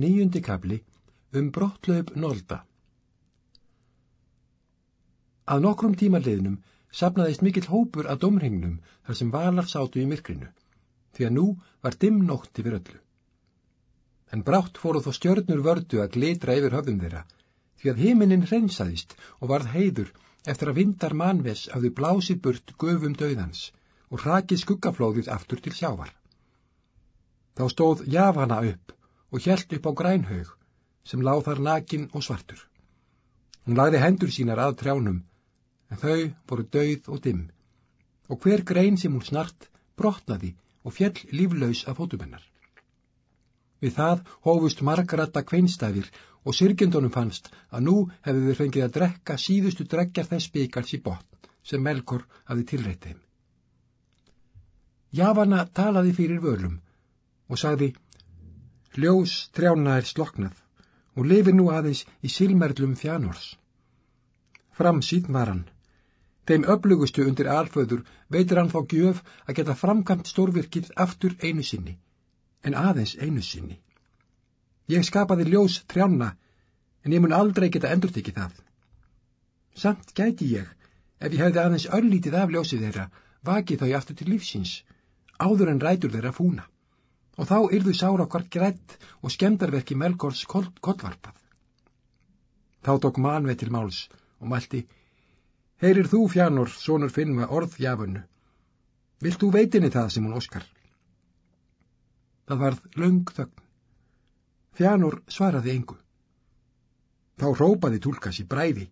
Nýjundi kabli um brottlaup nolda. Að nokkrum tímarliðnum sapnaðist mikill hópur að domringnum þar sem valar sátu í myrkrinu, því að nú var dimm nótt yfir öllu. En brátt fóru þó stjörnur vördu að glitra yfir höfðum þeirra, því að heiminin hreinsaðist og varð heiður eftir að vindar manves hafði blásið burt göfum döðans og hrakið skuggaflóðið aftur til sjávar. Þá stóð Javana upp og hjælt upp á grænhaug sem láð þar nakin og svartur. Hún lagði hendur sínar að trjánum, en þau voru dauð og dimm, og hver grein sem hún snart brotnaði og fjell líflaus af fótumennar. Við það hófust margarata kveinstæðir og sirkjendunum fannst að nú hefðu þeir fengið að drekka síðustu drekjar þess byggals í botn sem Melkor hafi tilreitt þeim. Javana talaði fyrir völum og sagði Ljós trjána er sloknað og lifir nú aðeins í silmerlum fjánors. Fram síðn var hann. Þeim öflugustu undir alföður veitir hann þá gjöf að geta framkant stórvirkið aftur einu sinni, en aðeins einu sinni. Ég skapaði ljós trjána, en ég mun aldrei geta endur tekið það. Samt gæti ég, ef ég hefði aðeins öllítið af ljósið þeirra, vakið þau aftur til lífsins, áður en rætur þeirra fúna og þá yrðu sára okkar grætt og skemdarverki Melkors kollvarpað. Þá tók manvei til máls og mælti, Heyrir þú fjánur, sonur finn með orðjafunu, vilt þú veitinni það sem hún óskar? Það varð löng þögn. Fjánur svaraði engu. Þá rópaði tólkas í bræði,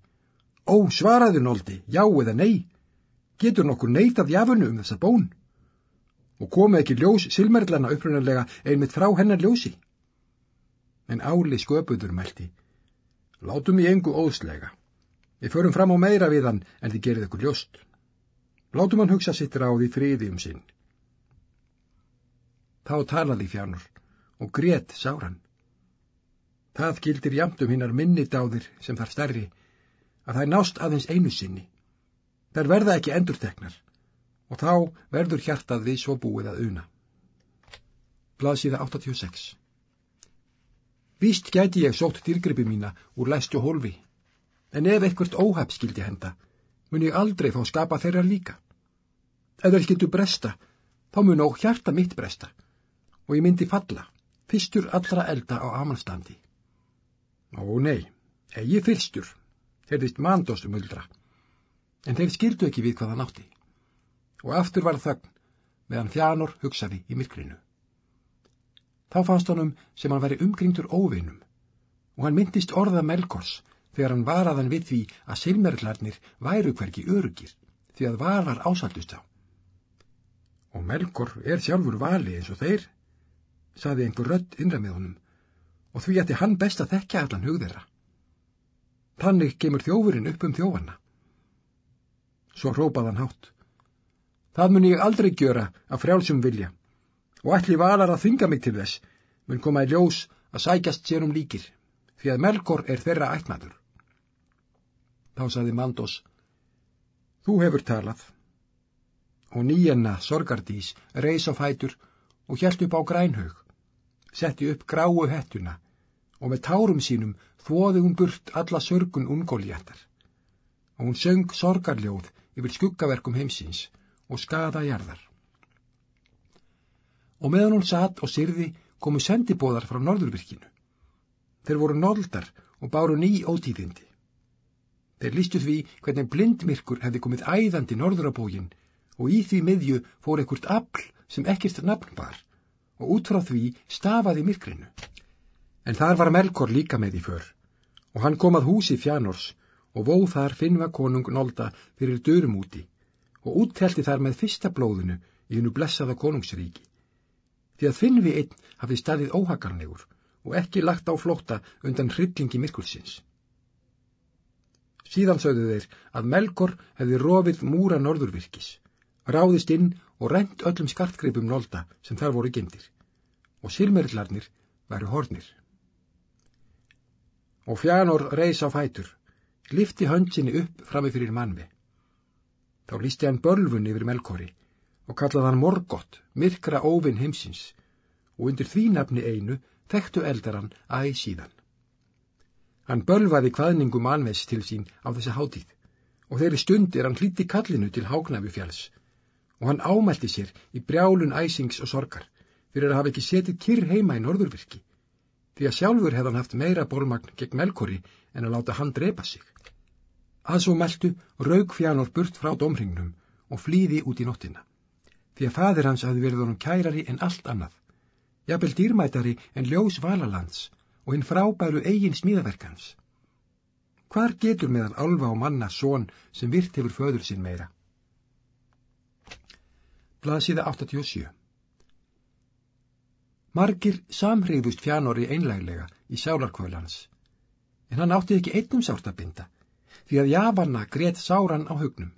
Ó, svaraðu nóldi, já eða nei, getur nokkur neytað jafunu um þessa bón? Og komi ekki ljós silmerlana upprunarlega einmitt frá hennar ljósi. En áli sköpuður mælti, látum í engu óðslega, við förum fram á meira við hann en þið gerið ykkur ljóst. Látum hann hugsa sitt ráði friði um sinn. Þá talaði fjánur og grét sáran. Það gildir jamt um hinnar minnidáðir sem þar stærri, að það er nást aðeins einu sinni. Þær verða ekki endurtegnar og þá verður hjartað við svo búið að una. Blaðsíða 86 Víst gæti ég sótt dýrgripi mína úr læstu hólfi, en ef eitthvert óhæpp skildi henda, mun ég aldrei fá skapa þeirra líka. Ef þeir skildu bresta, þá mun ó hjarta mitt bresta, og ég myndi falla, fyrstur allra elda á amanstandi. Ó nei, eigi fyrstur, þeirðist mandóstum uldra, en þeir skildu ekki við hvaða nátti og aftur var þögn meðan þjánor hugsaði í myrkrinu. Þá fannst honum sem hann væri umkringtur óvinnum og hann myndist orða Melkors þegar hann varaðan við því að silmerlarnir væru hverki örugir því að varar ásaldust á. Og Melkor er sjálfur vali eins og þeir, saði einhver rött innra með honum og því ætti hann best að þekka allan hug þeirra. Þannig kemur þjófurinn upp um þjófanna. Svo rópaðan hátt. Það mun ég aldrei gjöra af frjálsum vilja. Og ætli valar að þynga mig til þess mun koma í ljós að sækjast sér um líkir því að Melkor er þeirra ætnaður. Þá saði Mandos, þú hefur talað. Og nýjenna sorgardís reys á fætur og hjælt upp á grænhaug, setti upp gráu hettuna og með tárum sínum þvoði hún burt alla sörgun ungóljættar og hún söng sorgarljóð yfir skuggaverkum heimsins og skada jarðar. Og meðan hún satt og syrði komu sendibóðar frá norðurvirkinu. Þeir voru noldar og báru ný ótíðindi. Þeir lístu því hvernig blindmirkur hefði komið æðandi norðurabógin og í því miðju fór ekkurt afl sem ekkert nafn var og út frá því stafaði myrkrinu. En þar var Melkor líka með í för og hann kom að húsi fjánors og vóð þar finnva konung nolda fyrir dörum úti og úttelti þar með fyrsta blóðinu í hennu blessaða konungsríki. Því að Finnvi einn hafði staðið óhagarlegur og ekki lagt á flótta undan hryllingi myrkulsins. Síðan sögðu þeir að Melkor hefði rofið múra norðurvirkis, ráðist inn og rent öllum skartgripum nólda sem þar voru gemdir, og silmerlarnir væru hornir. Og Fjánor reys á fætur, lifti höndsinni upp frammi fyrir mannvi. Þá lísti hann bölfun yfir Melkori og kallaði hann Morgott, myrkra óvinn heimsins og undir því nafni einu þekktu eldaran æg síðan. Hann bölvaði hvaðningum anvegs til sín á þessa hátíð og þeirri stund er hann hlíti kallinu til háknafi fjalls og hann ámælti sér í brjálun æsings og sorgar fyrir að hafa ekki setið kyrr heima í norðurvirki því að sjálfur hefði hann haft meira bólmagn gegn melkori en að láta hann drepa sig. Að svo meldu raug fjánor burt frá domringnum og flýði út í nóttina því að fadir hans hafi verið honum kærari en allt annað jafnvel dýrmætari en ljós valalands og hinn frábæru eigin smíðaverkans. Hvar getur meðan alfa og manna són sem virt hefur föður sinn meira? Blasiða 87 Margir samhriðust fjánori einlæglega í sálarkvölans, en hann átti ekki einnum sárt að binda, því að jafanna greitt sáran á hugnum.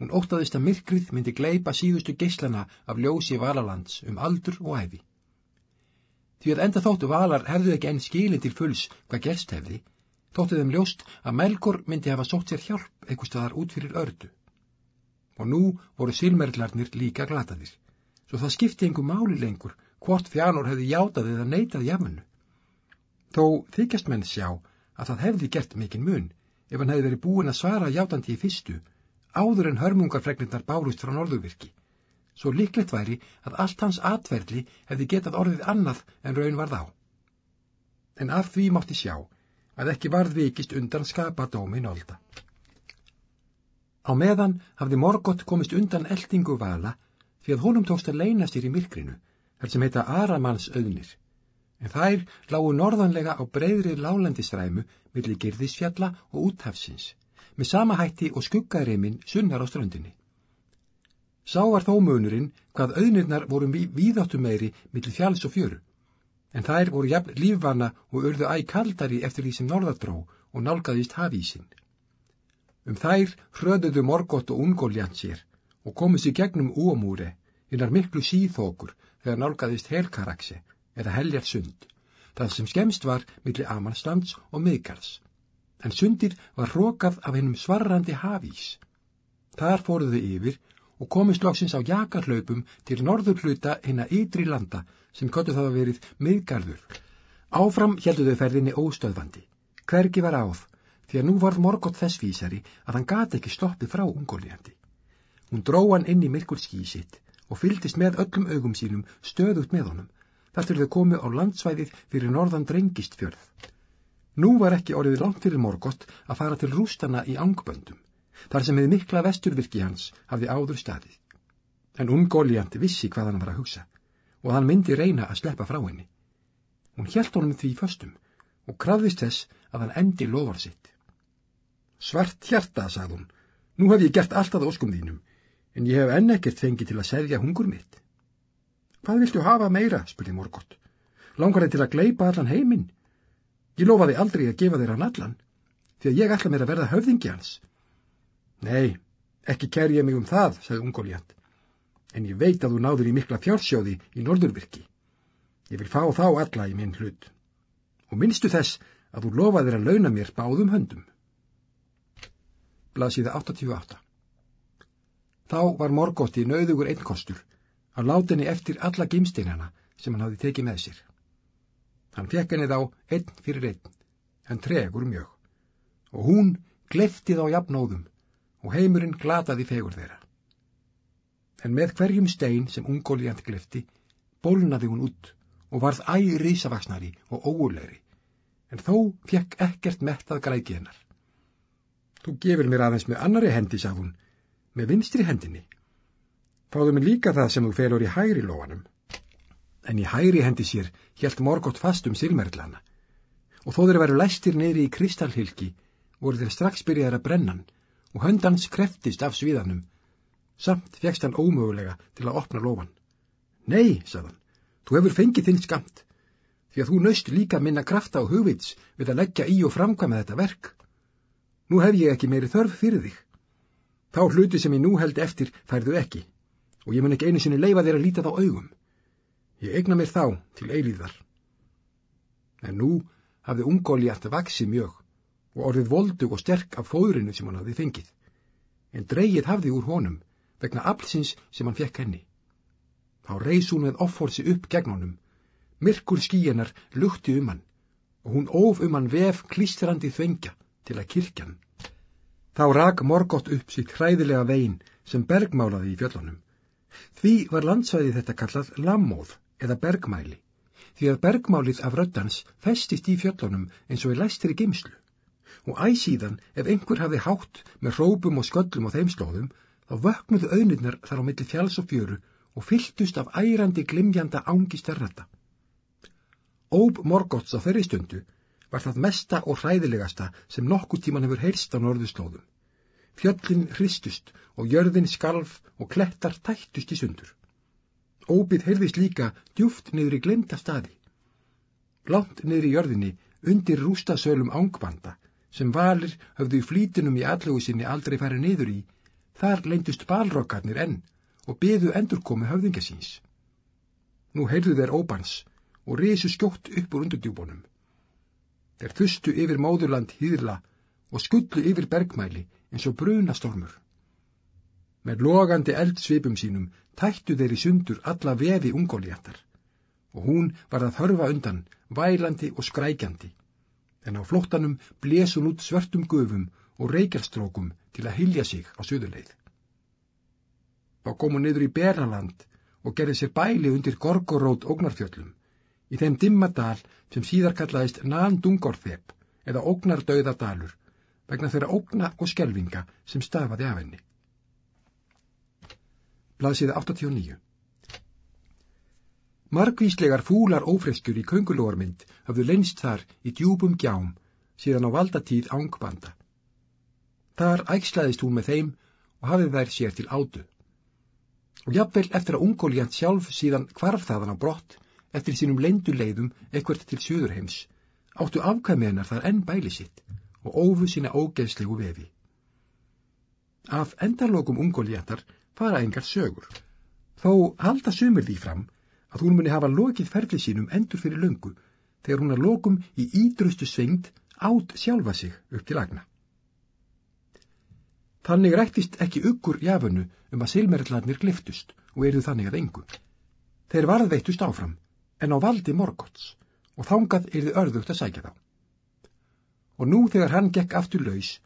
Hún óttaðist að myrkrið myndi gleipa síðustu geyslana af ljósi valalands um aldur og æfi. Því að enda þóttu valar hefðu ekki enn skilin til fulls hvað gerst hefði, þóttu þeim ljóst að Melkor myndi hafa sótt sér hjálp eitthvað staðar út fyrir ördu. Og nú voru silmerglarnir líka glataðir, svo það skipti einhver máli lengur hvort fjánur hefði játað eða neitað jafnunu. Þó þykjast menn sjá að það hefði gert mikinn mun ef hann hefði verið búin að svara játandi í fyrstu, áður en hörmungarfregnirnar bárust frá norðurvirki svo líklegt væri að allt hans atverðli hefði getað orðið annað en raun varð á. En af því mátti sjá að ekki varð vikist undan skapadómi nólda. Á meðan hafði Morgott komist undan eldingu vala því að honum tókst að leina sér í myrkrinu, þar sem heita Aramanns auðnir, en þær lágu norðanlega á breyðri lálendistræmu millir girðisfjalla og úthafsins, með sama hætti og skuggareiminn sunnar á ströndinni. Sá var þó munurinn hvað auðnirnar voru víðáttu meiri millir fjalls og fjöru, en þær voru jafn lífvana og urðu æg kaldari eftir því sem norðardró og nálgæðist hafísinn. Um þær hröðuðu morgott og ungóljant sér og komu sér gegnum úamúri, innar miklu síþókur þegar nálgæðist helkarakse eða heljar sund, það sem skemst var millir Amanstands og Miðgarðs, en sundir var hrókað af hennum svarrandi hafís. Þar fóruðu yfir og komist loksins á jakarhlaupum til norður hluta hinn að ytri landa sem köttu það að verið miðgarður. Áfram heldu þau ferðinni óstöðvandi. Hvergi var áð, því að nú varð morgótt þess vísari að hann gati ekki stoppið frá ungóliðandi. Hún dró hann inn í myrkul skísitt og fyldist með öllum augum sínum stöðugt með honum, þar til þau komu á landsvæðið fyrir norðan drengist fjörð. Nú var ekki orðið langt fyrir morgótt að fara til rústana í ángböndum þar sem við mikla vesturvirki hans hafði áður staðið. En ungóliant vissi hvað hann var að hugsa og hann myndi reyna að sleppa frá henni. Hún hjælt honum því föstum og krafðist þess að hann endi lofar sitt. Svart hjarta, sagði hún, nú hef ég gert allt að óskum þínum, en ég hef enn ekkert fengið til að serja hungur mitt. Hvað viltu hafa meira, spurði Morgótt. Langar þið til að gleipa allan heiminn? Ég lofaði aldrei að gefa þér hann allan, því að ég ætla mér að verða höfðingi hans. Nei, ekki kær ég mig um það, sagði Ungóliant, en ég veit að þú náður í mikla fjársjóði í norðurvirki. Ég vil fá þá alla í minn hlut. Og minnstu þess að þú lofaðir að launa mér báðum höndum. Blasiða 88 Þá var Morgotti nöðugur einkostur að láta henni eftir alla gimsteinana sem hann hafði tekið með sér. Hann fekk henni þá einn fyrir einn, en tregur mjög, og hún gleftið á jafnóðum og heimurinn glataði fegur þeirra. En með hverjum stein sem ungóliant glefti, bólnaði hún út og varð æg risavaksnari og óulegri, en þó fekk ekkert mettað græki hennar. Þú gefur mér aðeins með annari hendi, sað hún, með vinstri hendinni. Fáðu mig líka það sem þú felur í hægri lóanum. En í hægri hendi sér helt morgótt fast um silmerlana, og þó þeir veru læstir neyri í kristalhylki, voru þeir strax byrjaðar að brennan, og höndans kreftist af svíðanum. Samt fegst hann ómögulega til að opna lofan. Nei, sagðan, þú hefur fengið þinn skamt, því að þú nöst líka minna krafta og hugvits við að leggja í og framkvæma þetta verk. Nú hef ég ekki meiri þörf fyrir þig. Þá hluti sem ég nú held eftir færðu ekki, og ég mun ekki einu sinni leifa þér að líta þá augum. Ég egna mér þá til eilíðar. En nú hafði ungóli alltaf vaksið mjög og orðið voldug og sterk af fóðrinu sem hann hafði fengið, en dreyið hafði úr honum vegna aflsins sem hann fekk henni. Þá reys hún með offorsi upp gegn honum Myrkur skíinar lukti um hann og hún óf um hann vef klístrandi þvengja til að kirkjan. Þá rak Morgott upp sitt hræðilega vegin sem bergmálaði í fjöllunum. Því var landsvæði þetta kallað lammóð eða bergmæli, því að bergmálið af röddans festist í fjöllunum eins og í læstri geimslu. Og æsíðan ef einhver hafði hátt með rópum og sköllum á þeim slóðum, þá vöknuðu auðnirnar þar á milli fjáls og fjöru og fylltust af ærandi glimjanda ángi stærrata. Ób Morgots á þeirri stundu var það mesta og hræðilegasta sem nokkuð tíman hefur heyrst á norðuslóðum. Fjöllin hristust og jörðin skalf og klettar tættust í sundur. Óbið heyrðist líka djúft niður í glemta staði. Lánt niður í jörðinni undir rústasölum ángbanda sem valir höfðu í flítinum í allugu sinni aldrei farið niður í, þar leindust balrokkarnir enn og byðu endurkomi höfðingasíns. Nú heyrðu þeir óbans og risu skjótt upp úr undurdjúbónum. Þeir þustu yfir móðurland hýðla og skullu yfir bergmæli eins og brunastormur. Með logandi eldsvipum sínum tættu þeir í sundur alla vefi ungóliættar og hún var að hörfa undan, vælandi og skrækjandi, en á flóttanum blesun út svörtum gufum og reykjarstrókum til að hilja sig á söðuleið. Þá kom hún niður í Beraland og gerði sér bæli undir Gorgorót ógnarfjöllum, í þeim dimmadal sem síðar kallaðist Nandungorþep eða ógnardauðardalur, vegna þeirra ógna og skelvinga sem stafaði af henni. Blaðsíða 89 Margvíslegar fúlar ófreskjur í köngulórmynd hafðu lenst þar í djúbum gjám síðan á valdatíð ángbanda. Þar ægslaðist hún með þeim og hafið þær sér til ádu og jafnvel eftir að ungóljant sjálf síðan kvarf þaðan á brott eftir sínum leinduleiðum ekkert til söðurheims, áttu afkvæmi hennar þar enn bæli sitt og ófu sína ógeðslegu vefi. Af endarlokum ungóljantar fara engar sögur, þó halda sumir því fram að hún muni hafa lokið ferli sínum endur fyrir löngu þegar hún að lokum í ídrustu svingt átt sjálfa sig upp til agna. Þannig rættist ekki uggur jafunu um að silmerlarnir gliftust og eruð þannig að engu. Þeir varðveittust áfram, en á valdi morgots, og þangað eruð örðugt að sækja þá. Og nú þegar hann gekk aftur laus,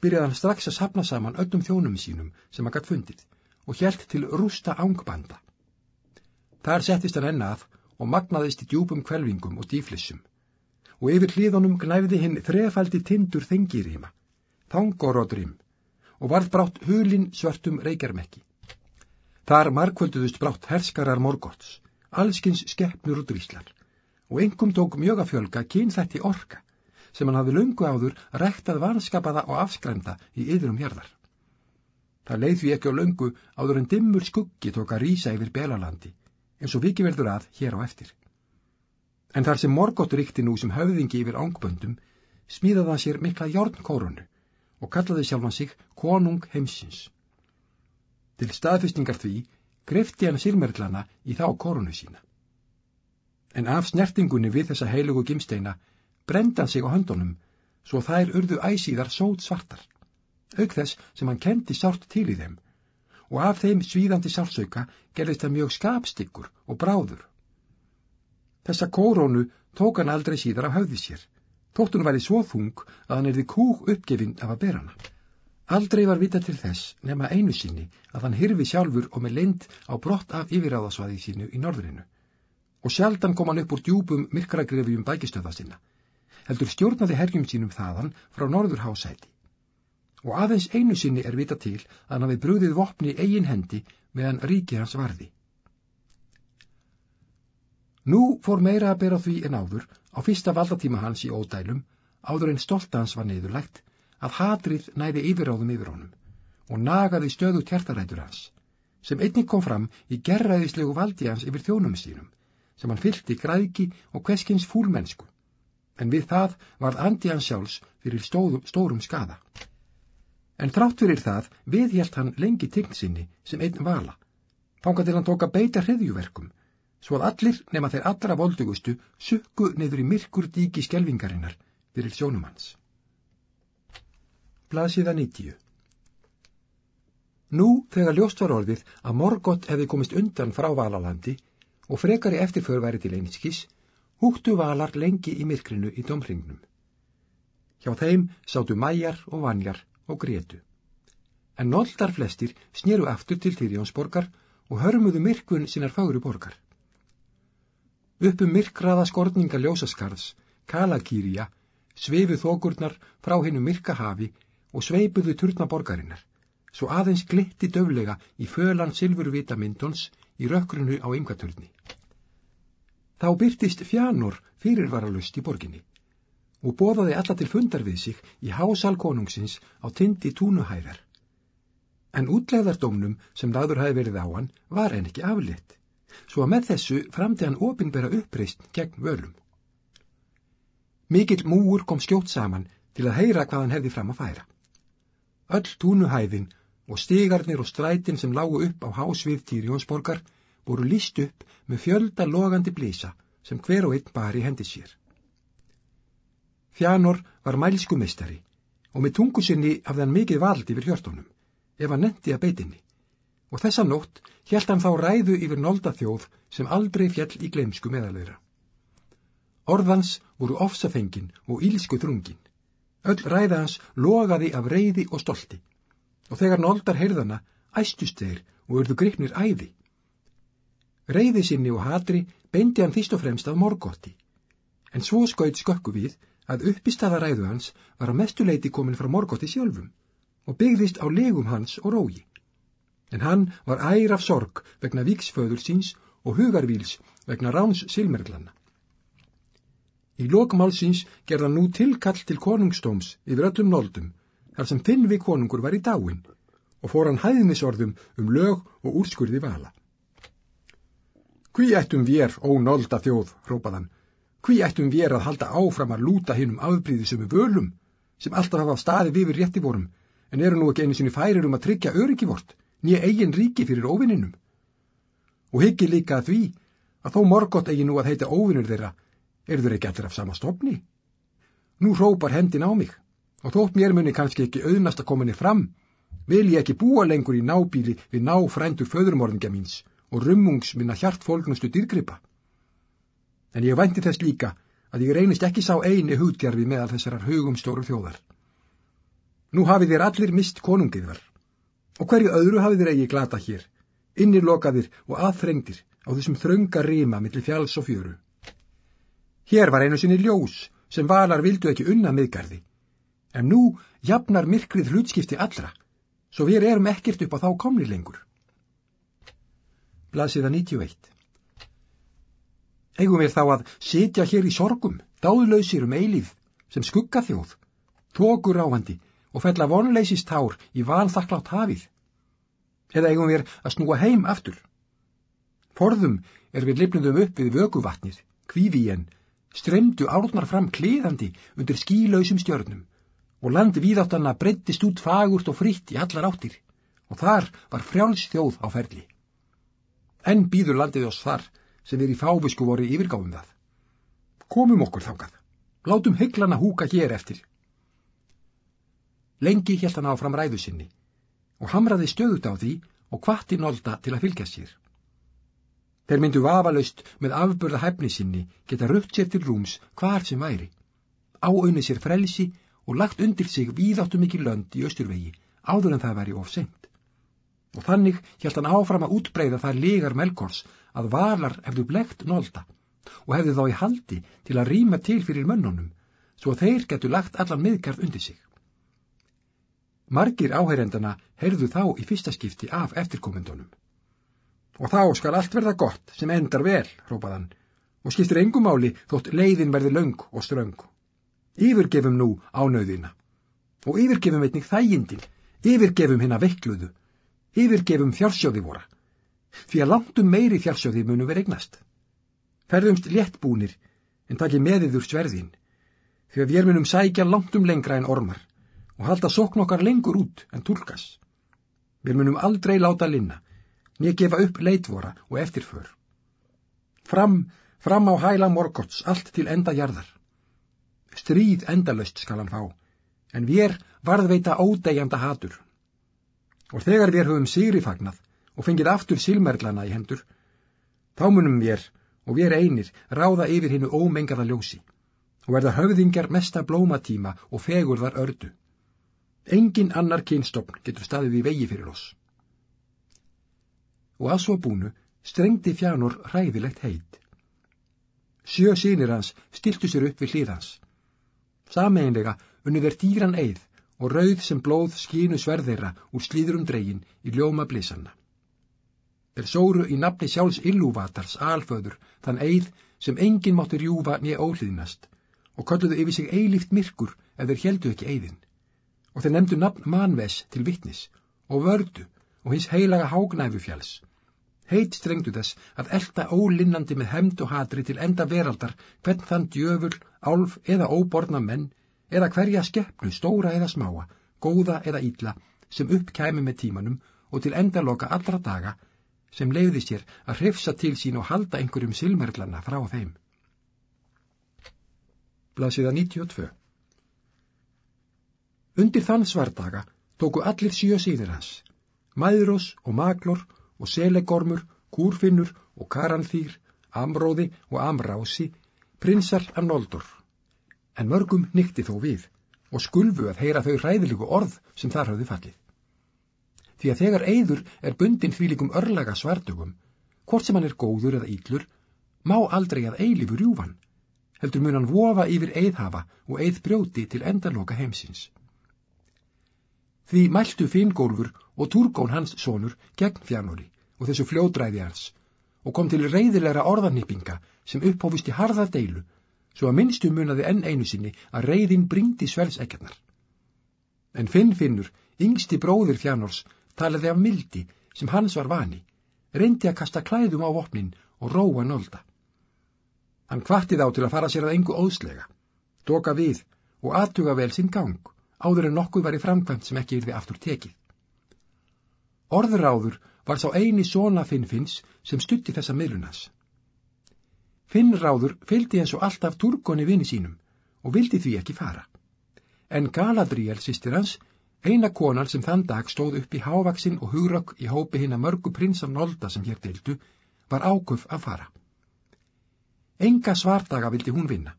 byrjaði hann strax að sapna saman öllum þjónum sínum sem hann gætt fundið og hjælt til rústa ángbanda. Þar settist hann ennað og magnaðist í djúpum kvelvingum og dýflissum, og yfir hlýðunum glæfði hinn þrefaldi tindur þengirima, þangorodrim, og varð brátt hulin svörtum reykjarmekki. Þar markvölduðust brátt herskarar morgots, allskins skeppnur og dríslar, og engum tók mjög að fjölga kynþætti orka, sem hann hafði lungu áður rektað vanskapaða og afskrænda í yðrum hérðar. Það leið því ekki á lungu áður en dimmur skuggi tók að rýsa yfir Belalandi, eins og viki verður að hér á eftir. En þar sem morgott ríkti nú sem höfðingi yfir ángböndum, smíðaða sér mikla jórnkórunu og kallaði sjálfan sig konung heimsins. Til staðfestingar því grefti hann sírmerglana í þá korunu sína. En af snertingunni við þessa heilugu gimsteina brenda sig á höndunum svo þær urðu æsíðar sót svartar, auk þess sem hann kendi sárt til í þeim og af þeim svíðandi sársauka gerðist það mjög skapstykkur og bráður. Þessa kórónu tók hann aldrei síðar af höfði sér þótt hún væri svo þung að hann erði kúg uppgefinn af að bera hana. Aldrei var vita til þess nema einu sinni að hann hyrfi sjálfur og með lind á brott af yfiráðasvæði sínu í norðrinu og sjaldan kom hann upp úr djúbum myrkragrefjum bækistöða sinna, heldur stjórnaði herjum sínum þaðan frá norður hásæti. Og aðeins einu sinni er vita til að hann hafi brúðið vopni eigin hendi meðan ríkið hans varði. Nú fór meira að bera því en áður á fyrsta valdatíma hans í ódælum, áður en stoltans var neyðurlegt, að hatrið næði yfiráðum yfir honum og nagaði stöðu tjartarætur hans, sem einnig kom fram í gerraðislegu valdi hans yfir þjónum sínum, sem hann fylgti græðki og hveskins fúlmennsku, en við það varð andi hans sjálfs fyrir stóðum, stórum skada. En þrátt fyrir það viðhjælt hann lengi tign sinni sem einn vala, þánga til hann tók að beita hriðjuverkum svo að allir nema þeir allra voldugustu sukku neyður í myrkur díki skelvingarinnar fyrir sjónum hans. Blasiða 90 Nú þegar ljóst var orðið að Morgott hefði komist undan frá Valalandi og frekari eftirför væri til einskis, húttu valar lengi í myrkrinu í domringnum. Hjá þeim sátu mæjar og vanjar og gretu. En noldar flestir snýru aftur til Tyrjónsborgar og hörmuðu myrkun sinnar fagru borgar. Uppum myrkraða skorninga ljósaskarðs, Kalakýrija, sveifu þókurnar frá hennu myrka hafi og sveipuðu turna borgarinnar, svo aðeins glitti döflega í fölan silfurvita myndons í rökkrunu á ymgaturni. Þá byrtist fjánur fyrirvaralust í borginni og bóðaði alla til fundar við sig í hásal konungsins á tindi túnuhæðar. En útlegðardómnum sem laður hafi verið á hann var henn ekki aflitt, svo að með þessu framti hann opinbera uppreist gegn völum. Mikill múur kom skjótt saman til að heyra hvað hann hefði fram að færa. Öll túnuhæðin og stigarnir og strætin sem lágu upp á hásvið Týrjónsborgar voru líst upp með fjölda logandi blísa sem hver og einn bar í hendi sér. Fjánor var mælskumistari og með tungu sinni hafði hann mikið vald yfir hjörtónum, ef hann nendi að beitinni, og þessa nótt hjælt hann þá ræðu yfir nolda þjóð sem aldrei fjall í gleimsku meðalöðra. Orðans voru ofsafengin og ílsku þrungin. Öll ræða hans logaði af reyði og stolti, og þegar noldar heyrðana æstust þeir og urðu gripnir æði. Reyði sinni og hatri beindi hann fyrst og fremst af morgotti, en svo skaut skökku við að uppistafaræðu hans var að mestuleiti komin frá morgótti sjálfum og byggðist á legum hans og rógi. En hann var ær af sorg vegna viksföður síns og hugarvíls vegna ráns silmerglanna. Í lokmálsins gerða nú tilkall til konungstóms yfir öllum noldum, þar sem Finnvi konungur var í dáin, og fór hann hæðnisorðum um lög og úrskurði vala. Hví ættum vér, ó nolda þjóð, hrópaðan, Hví ættum við að halda áfram að lúta hinnum afbríðisömu völum sem alltaf hafa staðið við rétti vorum en eru nú ekki einu sinni færir um að tryggja öryggi vort, nýja eigin ríki fyrir óvinninum. Og higgi líka að því að þó morgott eigi nú að heita óvinnur þeirra, eru þeir ekki allir af sama stofni. Nú rópar hendin á mig og þótt mér muni kannski ekki auðnast að koma henni fram, vil ég ekki búa lengur í nábíli við náfrændur föðurmorðingja míns og rummungs minna hjartfólknustu dýrgripa en ég vænti þess líka að ég reynist ekki sá eini hugdjarfi meðal þessarar hugumstóru þjóðar. Nú hafið þér allir mist konungiðvar, og hverju öðru hafið þér eigi glata hér, innirlokaðir og aðþrengdir á þessum þrönga rima millir fjáls og fjöru. Hér var einu sinni ljós sem valar vildu ekki unna miðgarði, en nú jafnar myrkrið hlutskipti allra, svo við erum ekkert upp á þá komni lengur. Blasiða 91 Eigum við þá að sitja hér í sorgum, dáðlausir um eilíð, sem skugga þjóð, tókur áhandi og fell að vonleisist hár í vanþakklátt hafið? Eða eigum við að snúa heim aftur? Forðum er við lifnundum upp við vöguvatnið, kvíði en, stremdu árnar fram kliðandi undir skílausum stjörnum og landi víðáttanna breyttist út fagurt og fritt í allar áttir og þar var frjáls þjóð á ferli. Enn býður landið oss þar sem er í fávisku voru yfirgáfum það. Komum okkur þákað. Látum hygglana húka hér eftir. Lengi held hann áfram ræðu sinni og hamraði stöðut á því og kvatti nólda til að fylgja sér. Þeir myndu vafalaust með afburða hefni sinni geta rutt sér til rúms hvar sem væri, áauðni sér frelsi og lagt undir sig víðáttu mikið lönd í austurvegi áður en það væri ofsengt. Og þannig held hann áfram að útbreyða það legar melkors að valar hefðu blegt nólda og hefðu þá í haldi til að rýma til fyrir mönnunum svo þeir getur lagt allan miðgarð undir sig. Margir áheyrendana heyrðu þá í fyrsta skipti af eftirkomendunum. Og þá skal allt verða gott sem endar vel, rópaðan, og skiptir engumáli þótt leiðin verði laung og ströng. Yfirgefum nú ánauðina og yfirgefum einnig þægindin, yfirgefum hinn að veikluðu, yfirgefum fjársjóði vora því að langtum meiri fjálsjóði munum verið eignast. Ferðumst léttbúnir en taki meðiður sverðin, því að við munum sækja langtum lengra en ormar og halda sokn okkar lengur út en tulkas. Við munum aldrei láta linna, nýja gefa upp leitvora og eftirför. Fram, fram á hæla morgots, allt til enda jarðar. Stríð endalöst skal hann fá, en við varðveita ódegjanda hatur. Og þegar við höfum sigri fagnað, og fengið aftur silmerlana í hendur, Þá munum vér, og vér einir, ráða yfir hinnu ómengaða ljósi og verða höfðingjar mesta blómatíma og fegurðar ördu. Engin annar kynstofn getur staðið í vegi fyrir oss. Og að svo búnu strengdi fjánur hræðilegt heit. Sjö sínir hans stiltu sér upp við hlýðans. Sameinlega unni þeir dýran eið og rauð sem blóð skínu sverðeira úr slíðurum dregin í ljóma blísanna. Þeir sóru í nafni sjálfs illúvatars alföður þann eið sem enginn mátti rjúfa nýja óhlýðnast og kölluðu yfir sig eilíft myrkur ef þeir heldu ekki eiðin. Og þeir nefndu nafn manves til vittnis og vördu og hins heilaga hágnæfufjáls heit strengdu þess að elda ólinnandi með hemd og hatri til enda veraldar hvern þann djöful, álf eða óborna menn eða hverja skeppnu stóra eða smáa, góða eða ítla sem uppkæmi með tímanum og til endaloka allra daga sem leiði sér að hrifsa til sín og halda einhverjum silmerlana frá þeim. Blasiða 92 Undir þann svardaga tóku allir sjö síðir hans, Mæðurós og Maglor og Selegormur, Kúrfinnur og Karanþýr, Amróði og Amrási, prinsar af Noldor. En mörgum nýtti þó við og skulfu að heyra þau ræðilegu orð sem þar hafði fallið. Því að þegar eigður er bundin því líkum örlaga svardugum, hvort sem hann er góður eða íllur, má aldrei að eilifur júfan, heldur mun hann vofa yfir eigðhafa og eigð brjóti til endaloka heimsins. Því mæltu Fingólfur og Turgón hans sonur gegn fjánóri og þessu fljódræði hans og kom til reyðilegra orðanýpinga sem upphófist í harða deilu svo að minnstu munaði enn einu sinni að reyðin bringdi svelseggjarnar. En Finn finnur, yngsti bróðir fjánors, talaði af mildi sem hans var vani, reyndi að kasta klæðum á vopnin og róa nölda. Hann kvatti þá til að fara sér að engu óðslega, doka við og aðtuga vel sinn gang áður en nokkuð var í framkvæmt sem ekki yrði aftur tekið. Orðuráður var sá eini svona Finnfinns sem stutti þessa miðlunans. Finnráður fylgdi og alltaf turgoni vini sínum og vildi því ekki fara. En Galadriel, sýstir hans, eina konan sem þann dag stóð upp í hávaksinn og hugrökk í hópi hinn að mörgu prins af Nolda sem hér deildu, var ákuf að fara. Enga svardaga vildi hún vinna,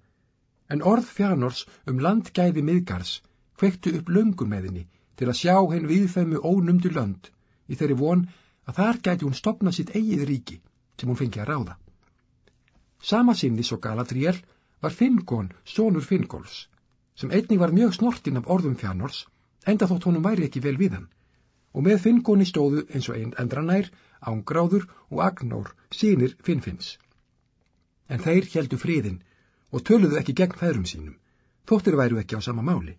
en orð fjánors um landgæði miðgars kvektu upp löngun með henni til að sjá henn viðfæmu ónumdu lönd í þeirri von að þar gæti hún stopna sitt eigið ríki sem hún fengi að ráða. Sama sinni svo Galadriel var Finngón, sonur Finngóls, sem einnig var mjög snortinn af orðum fjánors, enda þótt honum væri ekki vel við hann, og með Finngóni stóðu eins og einn endranær, ángráður og agnór, sínir Finnfinns. En þeir heldu friðin og töluðu ekki gegn færum sínum, þóttir væru ekki á sama máli.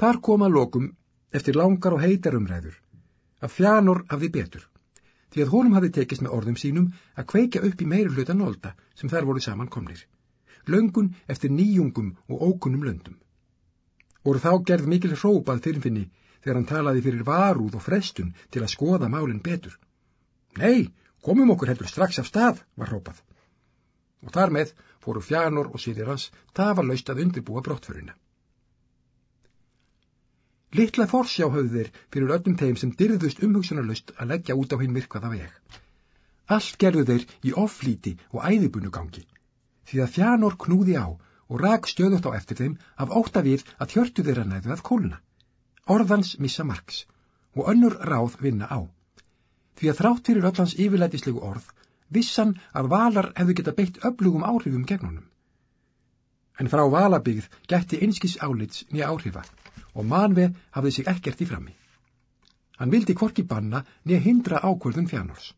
Þar koma lokum eftir langar og heitar umræður að fjánor hafði betur því að honum hafði tekist með orðum sínum að kveika upp í meiri hluta nólda sem þar voru saman komnir. Löngun eftir nýjungum og ókunnum löndum. Voru þá gerð mikil hrópað fyrirfinni þegar hann talaði fyrir varúð og frestun til að skoða málinn betur. Nei, komum okkur heldur strax af stað, var hrópað. Og þar með fóru fjánor og síðir hans tafalaust að undirbúa brottförina. Littla forsjá höfðu þeir fyrir öllum þeim sem dyrðust umhugsunarlust að leggja út á hinn virkvaða veg. Allt gerðu þeir í offlíti og æðibunugangi, því að fjánor knúði á og rak stöðut á eftir þeim af óttavið að hjörtu þeirra næðu að kóluna. Orðans missa margs og önnur ráð vinna á. Því að þrátt fyrir öllans yfirlætislegu orð, vissan að valar hefðu geta beitt öflugum áhrifum gegnunum. En frá valabigð gætti einskis álits nýja áhrifa og manvið hafði sig ekkert í frammi. Hann vildi kvorki banna nýja hindra ákvörðun fjánors,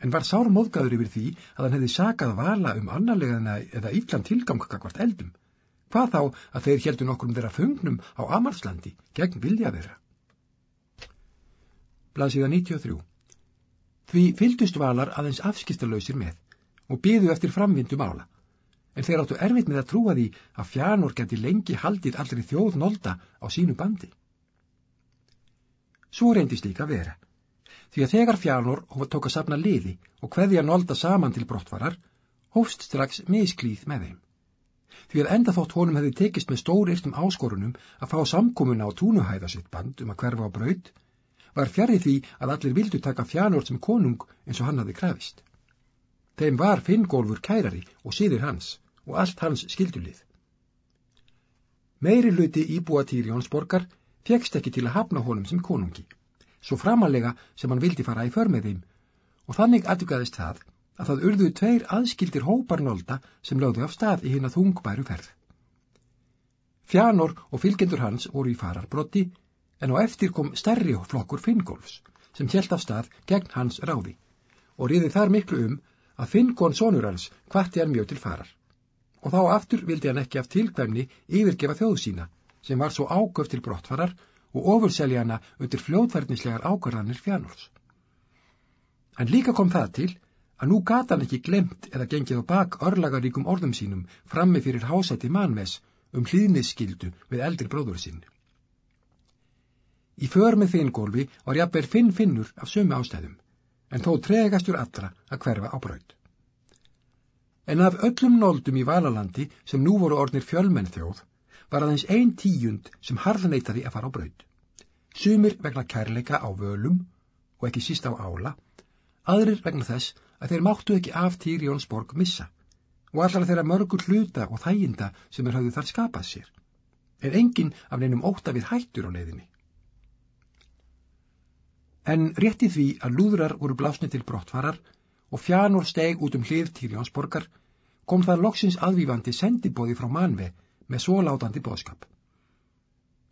en var sár móðgæður yfir því að hann hefði sakað vala um annarlegana eða ítlan tilgangkakvart eldum, hvað þá að þeir heldur nokkur um þeirra fungnum á Amarslandi gegn vilja þeirra. Blasiða 93 Því fyldust valar aðeins afskistalöysir með og byðu eftir framvindu mála en þeir áttu erfitt með að trúa því að fjánor geti lengi haldið allri þjóð nolda á sínu bandi. Svo reyndist líka vera, því að þegar fjánor tók að sapna liði og hverði að nolda saman til brottvarar, hófst strax misklíð með þeim. Því að enda þótt honum hefði tekist með stór yrtum áskorunum að fá samkomuna á túnuhæða sitt band um að hverfa á braud, var fjarið því að allir vildu taka Fjanor sem konung eins og hann hafði krafist. Þeim var Finngólfur kærari og síðir hans og allt hans skildulið. Meiri hluti íbúa Týrjónsborgar fegst ekki til að hafna honum sem konungi, svo framalega sem hann vildi fara í för með þeim og þannig aðdugaðist það að það urðu tveir aðskildir hóparnólda sem lögðu af stað í hinn að þungbæru ferð. Fjanor og fylgjendur hans voru í fararbrotti en á eftir kom stærri flokkur Finngólfs sem hjælt af stað gegn hans ráði og riði þar miklu um að Finngón sonur hans kvarti hann mjög til farar og þá aftur vildi hann ekki af tilkvæmni yfirgefa þjóðu sína sem var svo ágöf til brottfarar og ofurselja hana undir fljóðfærnislegar ákvarðanir Fjanors. En líka kom það til að nú gata hann ekki glemt eða gengið á bak örlagaríkum orðum sínum frammi fyrir hásætti manves um hlýðnisskildu við eldri bróður sinn. Í för með Finngólfi var jafnver Finn Finnur af sömu ástæðum, en þó tregastur allra að hverfa á braud. En af öllum nóldum í Valalandi sem nú voru ornir fjölmenn þjóð, var aðeins ein tíund sem harðneitaði að fara á braud. Sumir vegna kærleika á völum og ekki síst á ála, aðrir vegna þess að þeir máttu ekki af Týrjónsborg missa og allar þeirra mörgur hluta og þæginda sem er hafðu þar skapað sér, en engin af neinum óta við hættur á leiðinni. En rétti því að lúðrar voru blásni til brottfarar og fjánur steg út um hlið Týrjánsborgar, kom það loksins aðvífandi sendibóði frá manve með svo látandi bóðskap.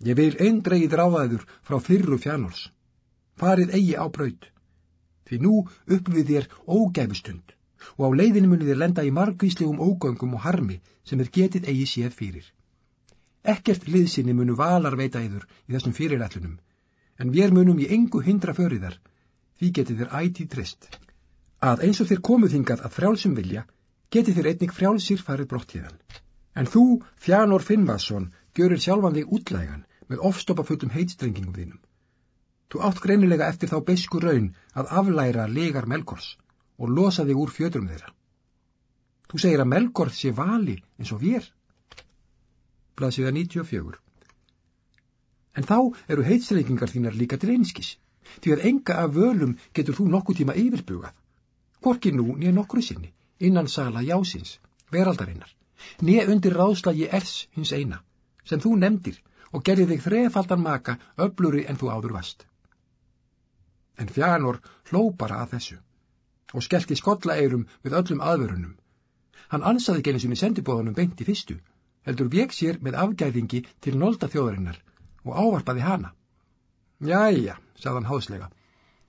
Ég vil eindreið ráðaður frá fyrru fjánurs, farið eigi á braud, því nú upp við þér ógæfustund og á leiðinu muni þér lenda í margvíslegum ógöngum og harmi sem er getið eigi séð fyrir. Ekkert liðsinni munu valar veita yður í þessum fyrirætlunum, en við munum í engu hindra föriðar, því getið þér ætið trist. Að eins og þér komuð hingað að frjálsum vilja, getið þér einnig frjálsir farið brottíðan. En þú, Fjánor Finnvarsson, görir sjálfan þig útlægan með ofstopa fullum heitstrengingum þínum. Þú átt greinilega eftir þá beisku raun að aflæra legar melkors og losa þig úr fjötrum þeirra. Þú segir að Melgorð sé vali eins og vér. Blasiða 94. En þá eru heitsreikingar þínar líka til einskis, því að enga af völum getur þú nokkuð tíma yfirbugað. Hvorki nú nýja nokkru sinni, innan sala jásins, veraldarinnar, nýja undir ráðslagi ers hins eina, sem þú nefndir og gerði þig þrefaldan maka öbluri en þú áður vast. En Fjanor hló bara að þessu og skellti skollaeirum við öllum aðvörunum. Hann ansaði genið sinni sendibóðanum beint í fyrstu, heldur vek sér með afgæðingi til nólda þjóðarinnar og ávarpaði hana. Jæja, sagðan háðslega,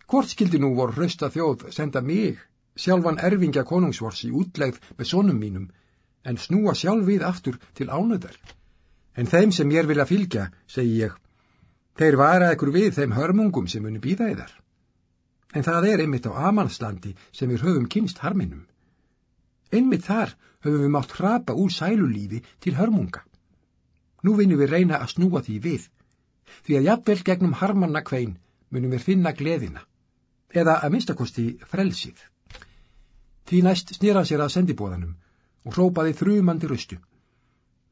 hvort skildi nú vor rausta þjóð senda mig, sjálfan erfingja konungsvors í útlegð með sonum mínum, en snúa sjálf við aftur til ánöðar. En þeim sem ég vilja fylgja, segi ég, þeir vara ekkur við þeim hörmungum sem muni býða eðar en það er einmitt á Amalslandi sem við höfum kynst harminum. Einmitt þar höfum við mátt hrapa úr sælulífi til hörmunga. Nú vinnum við reyna að snúa því við, því að jafnvel gegnum harmanna kvein munum við finna gleðina, eða að minnstakosti frelsið. Því næst snýra sér að sendibóðanum og hrópaði þrjumandi röstu.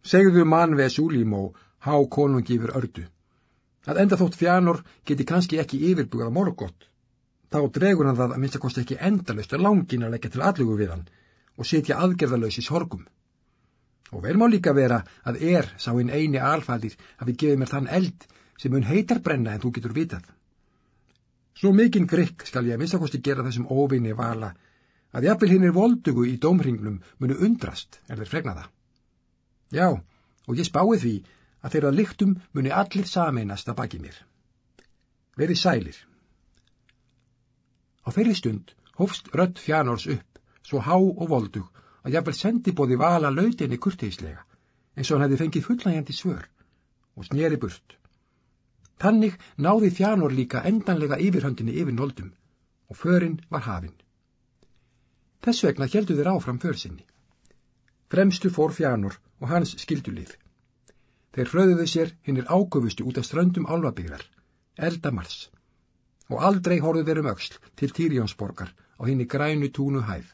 Segðu mann við Súlím og há konungi yfir ördu, að enda þótt fjánor geti kannski ekki yfirbúið á morgott, þá dregur hann það að minnst að kosti ekki endalust og langin að leggja til allugu við hann og sitja aðgerðalös í sorgum. Og vel má líka vera að er sá einn eini alfæðir að við gefum mér þann eld sem mun heitar brenna en þú getur vitað. Svo mikinn grikk skal ég að minnst að kosti gera þessum óvinni vala að jafnvel hinn er voldugu í dómringnum munu undrast er þeir fregna það. Já, og ég spái því að þeirra lyktum muni allir sameinast að baki mér. Verið sælir. Á þeirri stund hófst rött fjánors upp, svo há og voldug, að jafnvel sendibóði vala lautinni kurteislega, eins og hann hefði fengið fullægjandi svör, og sneri burt. Tannig náði fjánor líka endanlega yfirhöndinni yfir noldum, og förinn var hafinn. Þess vegna heldu þeir áfram försinni. Fremstu fór fjánor og hans skildulið. Þeir hröðuðu sér hinnir ágöfustu út af ströndum álvabyggrar, eldamars og aldrei horfðu þeir um öxl til Týrjónsborgar á henni grænu túnu hæð.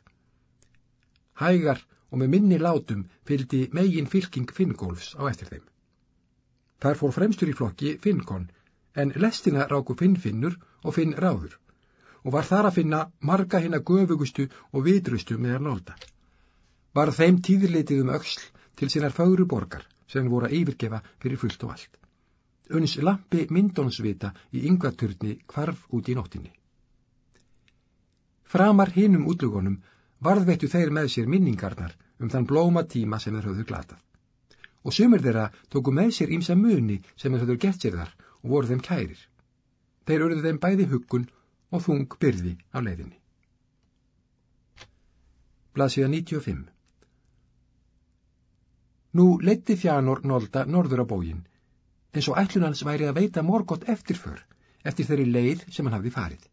Hægar og með minni látum fylgdi megin fylking Finngólfs á eftir þeim. Þar fór fremstur í flokki Finnkon, en lestina ráku Finn Finnur og Finn Ráður og var þar að finna marga hinn að göfugustu og vitrustu meðan nólda. Var þeim tíðlitið um öksl til sinnar fagru borgar sem voru að yfirgefa fyrir fullt og allt. Uns lampi myndónsvita í yngvaturni kvarf út í nóttinni. Framar hinum útlugunum varðveittu þeir með sér minningarnar um þann blóma tíma sem þeir höfðu glatað. Og sumir þeirra tóku með sér ímsa muni sem þeir höfðu gert sér þar og voru þeim kærir. Þeir örðu þeim bæði huggun og þung byrði á leiðinni. Blasiða 95 Nú leitti fjánor nólda norður á bógin, eins og ætlunans væri að veita morgott eftirför eftir þeirri leið sem hann hafði farið.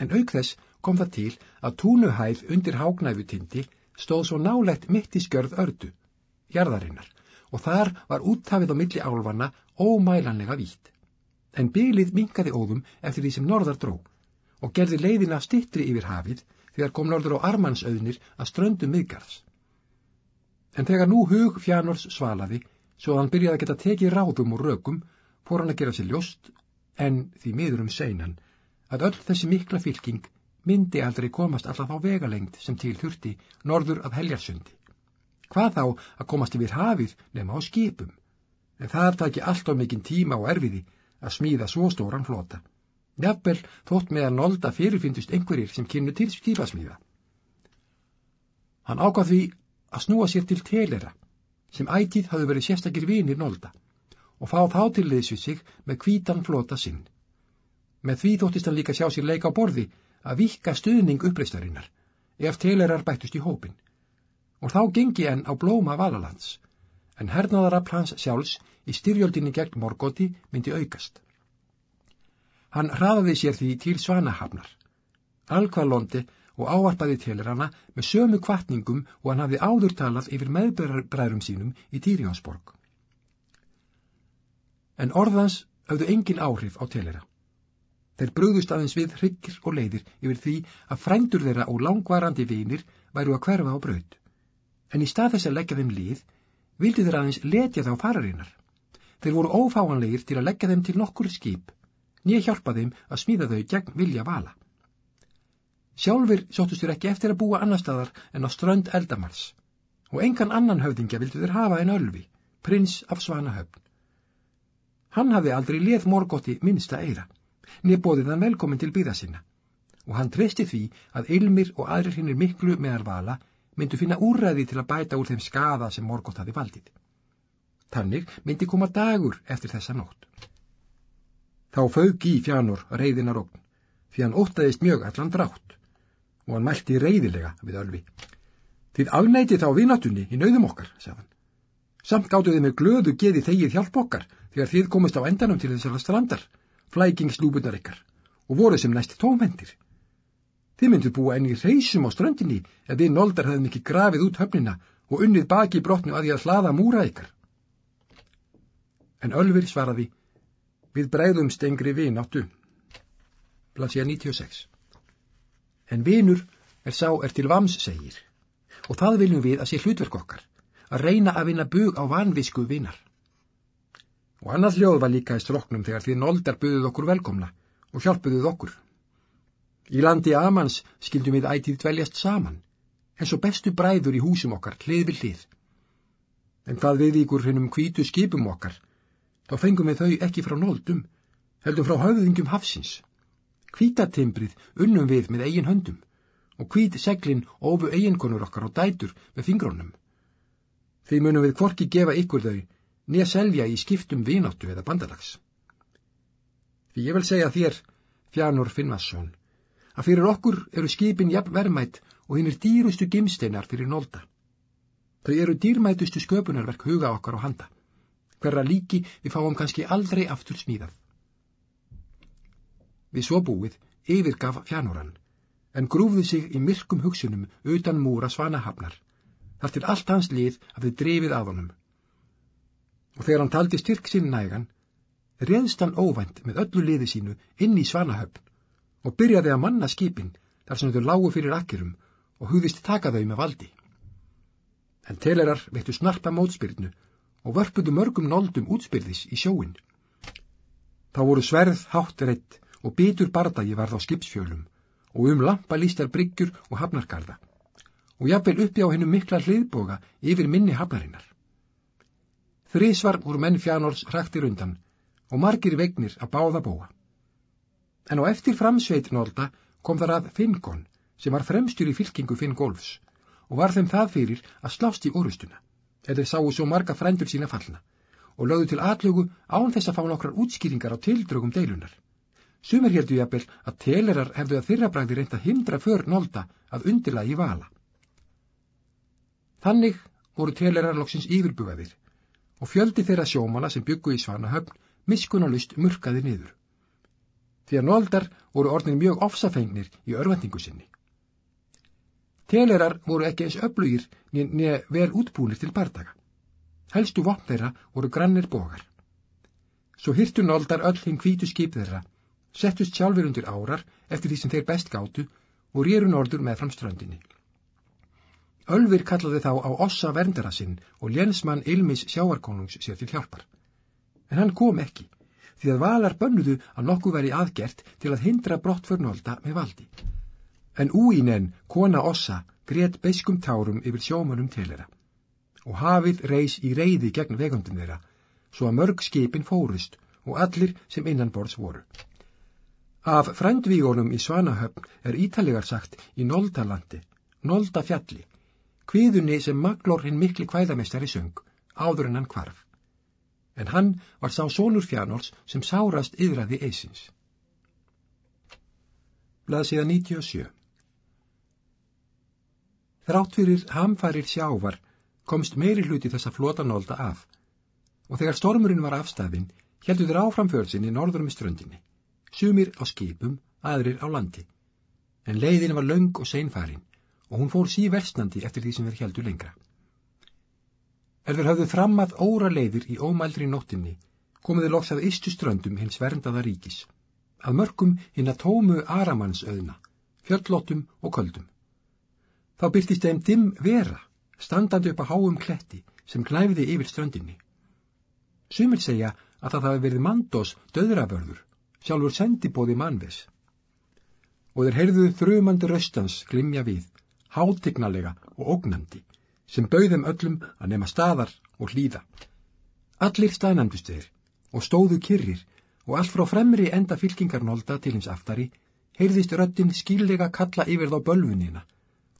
En auk þess kom það til að túnuhæð undir hágnæfutindi stóð svo nálegt mitt í skjörð ördu, jarðarinnar, og þar var úttafið á milli álvanna ómælanlega vít en bylið minkaði óðum eftir því sem norðar dró og gerði leiðina stittri yfir hafið þegar kom norður á armansauðnir að ströndum miðgarðs. En þegar nú hug fjánors svalaði, svo að hann byrjaði að geta tekið ráðum og rökum, fór hann að gera sér ljóst, en því miður um seinan, að öll þessi mikla fylking myndi aldrei komast alltaf á vegalengt sem til þurfti norður af heljarsundi. Hvað þá að komast yfir hafið nema á skipum, en það taki alltaf mikinn tíma og erfiði að smíða svo stóran flota. Jafnvel þótt með að nolda fyrirfindust einhverjir sem kynnu til skipasmíða. Hann ákvað því að snúa sér til telera sem ætið hafði verið sérstakir vinir nolda og fá þá til þessu sig með kvítan flota sinn. Með því þóttist hann líka sjá sér leika á borði að vika stuðning uppreistarinn ef telerar bættust í hópin og þá gengi enn á blóma valalands en hernaðarafl hans sjálfs í styrjöldinni gegn Morgóti myndi aukast. Hann hraðaði sér því til Svanahafnar, alkvallondi og áarpaði til hana með sömu kvartningum og hann hafði áður talað yfir meðbræðrum sínum í Týrjánsborg. En orðans hafðu engin áhrif á telera. Þeir brúðust aðeins við hryggir og leiðir yfir því að frændur þeirra og langvarandi vinir væru að hverfa á braud. En í stað þess að leggja þeim lið, vildi þeir aðeins letja þá fararinnar. Þeir voru ófáanlegir til að leggja þeim til nokkur skip, nýja hjálpa þeim að smíða þau gegn vilja vala. Sjálfur sóttust þeir ekki eftir að búa annar staðar en á strönd eldamars og engan annan höfðingja vildu þeir hafa en Ölvi, prins af Svanahöfn. Hann hafði aldrei leð morgótti minnsta eira, nýbóðið hann velkomin til byða sinna og hann treysti því að Ilmir og aðrir hinnir miklu meðal vala myndu finna úrræði til að bæta úr þeim skada sem morgótt hafi valdið. Tannig myndi koma dagur eftir þessa nótt. Þá fauk í fjánur reyðinar okn, því hann óttaðist mjög allan drátt og hann mælti reyðilega við Ölvi. Þið alnæti þá vinnatunni í nauðum okkar, sagðan. Samt gáttuði með glöðu geði þegið hjálp okkar þegar þið komist á endanum til þessara strandar, flækingslúbunar ykkar og voru sem næst tómvendir. Þið myndu búa enni reysum á strandinni ef þið noldar hefðum ekki grafið út höfnina og unnið baki brotnu að því að hlaða múra ykkar en Ölfur svaraði Við bregðum stengri vináttu. Blansja 96 En vinur er sá er til vams segir og það viljum við að sé hlutverk okkar að reyna að vinna bug á vanvisku vinar. Og annað hljóð var líka í stroknum þegar því noldar buðuð okkur velkomna og hjálpuðuð okkur. Í landi Amans skildum við ætið dveljast saman, eins og bestu bræður í húsum okkar hlið við hlið. En hvað við ykkur hennum kvítu skipum okkar, þá fengum við þau ekki frá nóldum, heldum frá höfðingjum hafsins. Kvítatimbrið unnum við með eigin höndum og kvít seglin ofu eiginkonur okkar á dætur með fingrónum. Því munum við kvorki gefa ykkur þau, nýja selja í skiptum vináttu eða bandalags. Því ég vil segja þér, Fjánur Finnvarsson, að fyrir okkur eru skipin jafn vermætt og hinn er dýrustu gimsteinar fyrir nólda. Þau eru dýrmætustu sköpunarverk huga okkar á handa hverra líki við fáum kannski aldrei aftur smíðað. Við svo búið yfirgaf fjánóran, en grúfði sig í myrkum hugsunum utan múra svanahafnar, þar til allt hans lið að þið drefið af honum. Og þegar hann taldi styrk sinn nægan, reðst hann óvænt með öllu liði sínu inn í svanahöfn og byrjaði að manna skipin þar sem þau lágu fyrir akkerum og hugðist taka þau með valdi. En telerar veittu snarpa mótspyrnu og vörpuðu mörgum noldum útspyrðis í sjóin. Þá voru sverð hátt reitt og bitur bardagi varð á skipsfjölum og um lampa lístar bryggjur og hafnargarða og jafnvel uppi á hennum mikla hliðboga yfir minni hafnarinnar. Þrísvar voru menn fjánors hraktir undan og margir vegnir að báða búa. En á eftir framsveit nólda kom þar að Fingon sem var fremstur í fylkingu Fingolfs og var þeim það fyrir að slást í orustuna, eða sáu svo marga frændur sína fallna og lögðu til atlögu án þess að fá nokkrar útskýringar á tildrögum deilunar. Sumir heldur jafnvel að telerar hefðu að þyrrabræði reynd að hindra för nólda að undirlagi vala. Þannig voru telerar loksins yfirbugaðir og fjöldi þeirra sjómana sem byggu í Svanahöfn miskunalust murkaði niður. Því að nóldar voru orðin mjög ofsafengnir í örvendingu sinni. Telerar voru ekki eins öflugir nýja vel útbúinir til bardaga. Helstu vopn þeirra voru grannir bogar. Svo hyrtu nóldar öll hinn hvítu skip þeirra settust sjálfur undir árar eftir því sem þeir best gátu og rýru norður með fram ströndinni. Ölfir kallaði þá á ossa verndara sinn og lénsmann Ilmis sjáarkonungs sér til hjálpar. En hann kom ekki, því að valar bönnuðu að nokkuð veri aðgert til að hindra brottförnolda með valdi. En úínen, kona ossa, greitt beiskum tárum yfir sjómanum telera. Og hafið reys í reyði gegn vegundum þeirra, svo að mörg skipin fórust og allir sem innanborðs voru. Af frændvígónum í Svanahöfn er ítalegar sagt í Noldalandi, Noldafjalli, kviðunni sem Maglor hinn mikli kvæðamestari söng, áður en hann kvarf. En hann var sá sónur fjánóls sem sárast yðraði eisins. Blað síðan 97 Þrátt fyrir hamfærir sjávar komst meiri hluti þessa flota nólda af og þegar stormurinn var afstæðin heldur þeir áframfjörðsinn í norðurum í ströndinni sumir á skipum, aðrir á landi. En leiðin var laung og seinfarin og hún fór síversnandi eftir því sem þeir heldur lengra. Er þeir hafðu framað óra leiðir í ómældri nóttinni, komuði loks að istu ströndum hins verndaða ríkis, að mörgum hinn að tómu aramannsauðna, fjöllóttum og köldum. Þá byrtist þeim dimm vera, standandi upp að háum kletti sem klæfiði yfir ströndinni. Sumir segja að það hafi verið mandós döðrabörður sjálfur sendibóði mannves. Og þeir heyrðu þrjumandi raustans glimja við, hátignalega og ógnandi, sem bauðum öllum að nema staðar og hlýða. Allir staðnæmdust þeir og stóðu kyrrir og allt frá fremri enda fylkingarnólda til hins aftari heyrðist röttin skýrlega kalla yfir þá bölfunina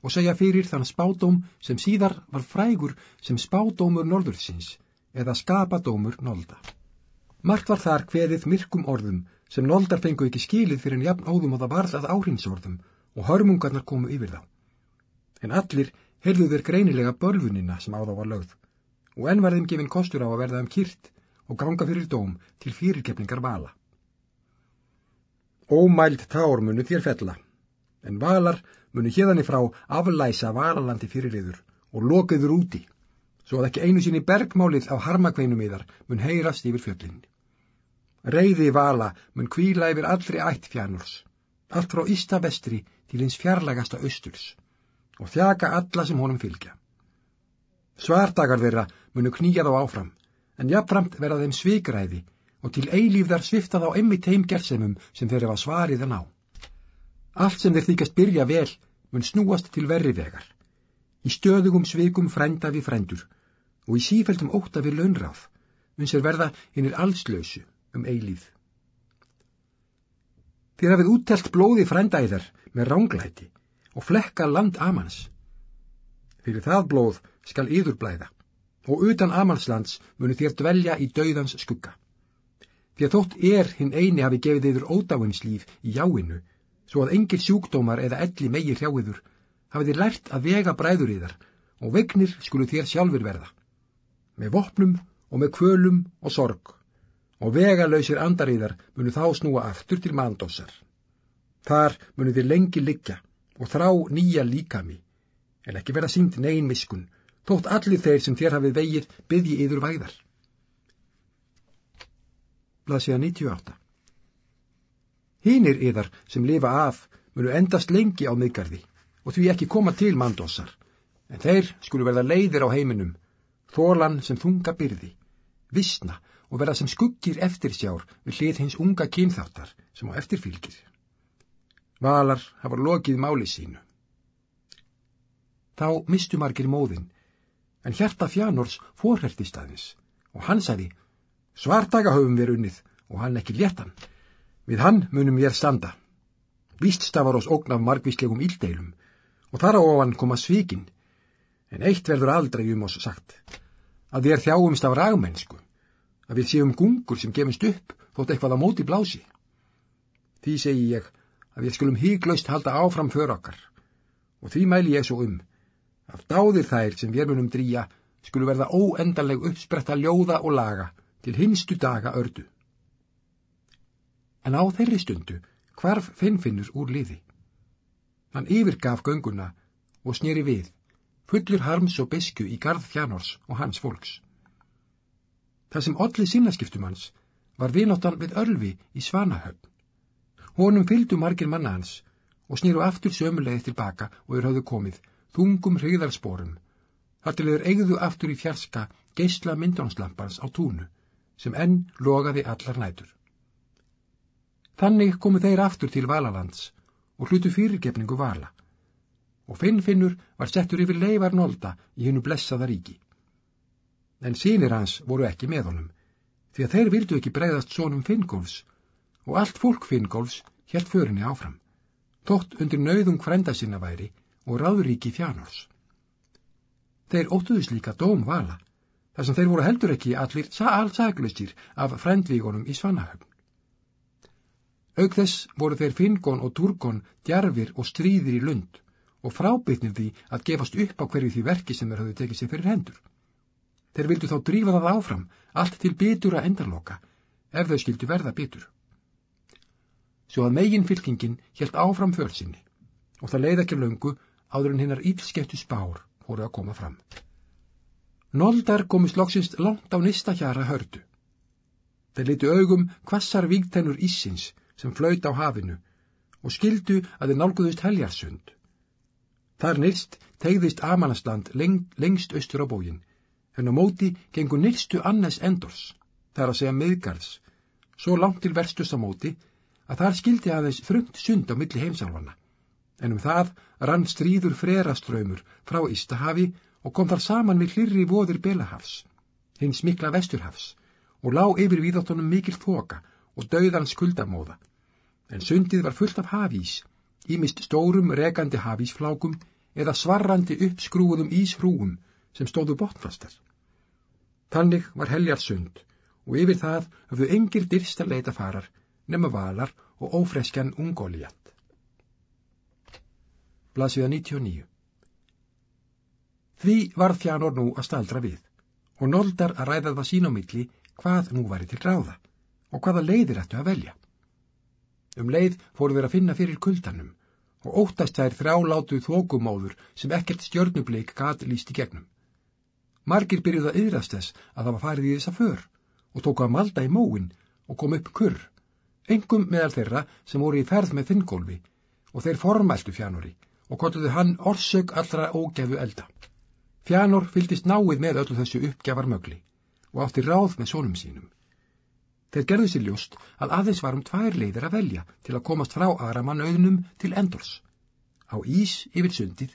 og segja fyrir þann spádóm sem síðar var frægur sem spádómur norðursins eða skapadómur nólda. Margt var þar hverið myrkum orðum sem noldar fengu ekki skilið fyrir en jafn áðum og það varð að áhrínsorðum og hörmungarnar komu yfir þá. En allir heyrðu þeir greinilega bölfunina sem á þá var lögð og enn var þeim gefin kostur á að verða um kýrt og ganga fyrir dóm til fyrirkepningar vala. Ómælt tár munu þér fella, en valar munu hérðan í frá aflæsa valalandi fyrirliður og lokiður úti, svo að ekki einu sinni bergmálið á harmakveinum yðar mun heyrast yfir fjöldinni. Reyði vala mun kvíla yfir allri ætt fjárnurs, allt frá ísta vestri til hins fjarlægasta austurs og þjaka alla sem honum fylgja. Svardagar þeirra munu knýja þá áfram, en jafnframt verða þeim svikræði og til eilífðar svifta þá emmi teim gerðsemum sem þeirra var svarið að ná. Allt sem þeir þykast byrja vel mun snúast til verri vegar, í stöðugum svikum frænda við frændur og í sífældum óta við launráð, mun sér verða hinnir allslausu um eilíð. Þér hafið úttelt blóði frændæðar með ránglæti og flekka land Amans. Fyrir það blóð skal yður blæða og utan Amanslands munu þér dvelja í dauðans skugga. Því að þótt er hinn eini hafi gefið yður ódáinslíf í jáinu, svo að engir sjúkdómar eða elli megir hjá yður, hafið þér lært að vega bræður yðar og vegnir skulu þér sjálfur verða, með vopnum og með kvölum og sorg og vegalausir andaríðar munu þá snúa aftur til mandossar. Þar munu þið lengi liggja og þrá nýja líkami, en ekki vera sínd negin miskun, þótt allir þeir sem þér hafið vegið byggji yður væðar. Blasiða 98 Hínir yðar sem lifa af munu endast lengi á miðgarði og því ekki koma til mandossar, en þeir skulu verða leiðir á heiminum, þólan sem þunga byrði, vissna og verða sem skuggir eftir sjár við hlið hins unga kynþáttar sem á eftirfylgir. Valar hafa lokið máli sínu. Þá mistu margir móðin, en hjarta fjánors fórhertist aðeins og hann sagði, svartaga höfum við unnið og hann ekki léttan. Við hann munum við standa. Víst stafar oss ógn af margvíslegum íldeilum og þar á ofan koma svíkin, en eitt verður aldrei um oss sagt, að við er þjáumst af ragmennsku að við séum gungur sem gefumst upp þótt eitthvað á móti blási. Því segi ég að við skulum híglaust halda áfram för okkar og því mæli ég svo um að dáðir þær sem við munum drýja skulu verða óendanleg uppspretta ljóða og laga til hinstu daga ördu. En á þeirri stundu hvarf finnfinnur úr liði. Hann yfirgaf gönguna og snýri við, fullur harms og besku í garð fjánors og hans fólks. Það sem allir sinnaskiptum hans var vinóttan við örfi í Svanahöfn. Honum fylgdu margir manna hans og snýru aftur sömulegið tilbaka og er hafðu komið þungum hriðarsporum. Þar til þeir eigðu aftur í fjarska geysla myndónslampans á túnu sem enn logaði allar nætur. Þannig komu þeir aftur til Valalands og hlutu fyrirgefningu Vala og Finnfinnur var settur yfir leifar nólda í hennu blessaða ríki en sínir hans voru ekki með honum, því að þeir vildu ekki breyðast sónum Finngólfs og allt fólk Finngólfs helt förinni áfram, tótt undir nauðung frenda sinna væri og ráðuríki fjánors. Þeir óttuðus líka dóm vala, þar sem þeir voru heldur ekki allir allsaglustir af frendvígonum í Svanahöfn. Aug þess voru þeir Finngón og Turgón djarfir og stríðir í lund og frábytnir því að gefast upp á hverju því verki sem þeir hafðu tekið sér fyrir hendur. Þeir vildu þá drífa það áfram, allt til bitur að endarloka, ef þau skildu verða bitur. Svo að megin fylkingin helt áfram fölsinni og það leiði ekki löngu áður en hinnar ílskettu spár voru að koma fram. Noldar komist loksist langt á nista hjara hördu. Þeir litu augum kvassar vígtennur íssins sem flöyti á hafinu og skildu að þeir nálguðust heljarsund. Þar nýrst tegðist Amanasland leng, lengst austur á bóginn en á móti gengur nýrstu annes endors, þar að segja miðgarðs, svo langt til verstus á móti að þar skildi aðeins þröngt sund á milli heimsálfanna, en um það rann stríður freraströymur frá Ístahafi og kom þar saman við hlirri voður Belahafs, hins mikla vesturhafs, og lá yfir víðáttunum mikil þoka og dauðan skuldamóða, en sundið var fullt af hafís, ímist stórum regandi hafísflákum eða svarrandi uppskrúðum íshrúum sem stóðu botnfastar. Þannig var heljarsund og yfir það höfðu engir dyrstar leita farar nema valar og ófreskjan ungóliat. Blasiða 99 Því varð fjánor nú að staldra við og noldar að ræða það sín á milli hvað nú væri til ráða og hvaða leiðir ættu að velja. Um leið fóru þeir að finna fyrir kuldanum og óttast þær þrálátu þókumóður sem ekkert stjörnubleik gat líst í gegnum. Margir byrjuð að yðrast þess að það var farið í þessa för og tóku að malda í móin og kom upp kurr, engum meðal þeirra sem voru í ferð með þinngólfi og þeir formæltu fjánori og kontuðu hann orsök allra ógefu elda. Fjánor fyldist náið með öllu þessu uppgjafar mögli og átti ráð með sónum sínum. Þeir gerðu sér ljóst að aðeins varum tvær leiðir að velja til að komast frá Aramanauðnum til Endors, á ís yfir sundið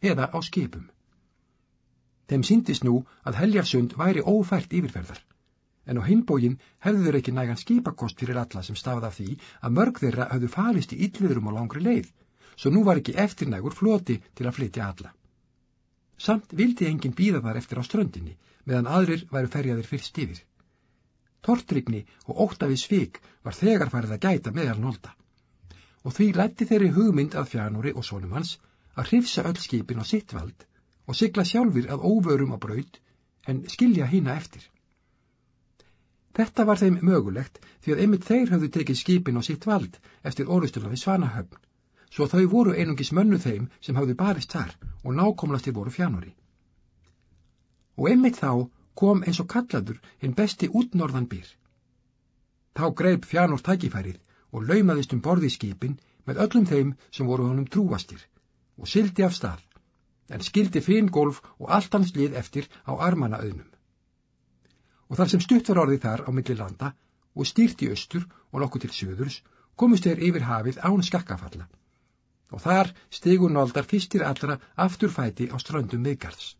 eða á skipum. Þeim síndist nú að heljarsund væri ófært yfirferðar, en á hinbógin hefðu þeir ekki nægan skipakost fyrir alla sem stafði af því að mörg þeirra hafðu falist í ylluðurum á langri leið, svo nú var ekki eftirnægur floti til að flytja alla. Samt vildi enginn býða þar eftir á ströndinni, meðan aðrir væru ferjaðir fyrst yfir. Tortrygni og óttafi svik var þegar farið að gæta meðal nólda. Og því lætti þeirri hugmynd að fjánúri og sónum hans að hrifsa öll skipin á sitt vald og sigla sjálfur að óvörum á braud en skilja hína eftir. Þetta var þeim mögulegt því að einmitt þeir hafðu tekið skipin á sitt vald eftir orðustuna við Svanahöfn, svo þau voru einungis mönnu þeim sem hafðu barist þar og nákomlastir voru fjánori. Og einmitt þá kom eins og kalladur hinn besti útnorðan byr. Þá greip fjánor tækifærið og laumaðist um borði skipin með öllum þeim sem voru honum trúastir og sildi af stað en skildi Fingolf og allt hans lið eftir á armanaauðnum. Og þar sem stutt var orðið þar á milli landa og stýrt í austur og nokkuð til söðurs komust þeir yfir hafið án skakkafalla. Og þar stigur Noldar fyrstir allra afturfæti á ströndum miðgarðs.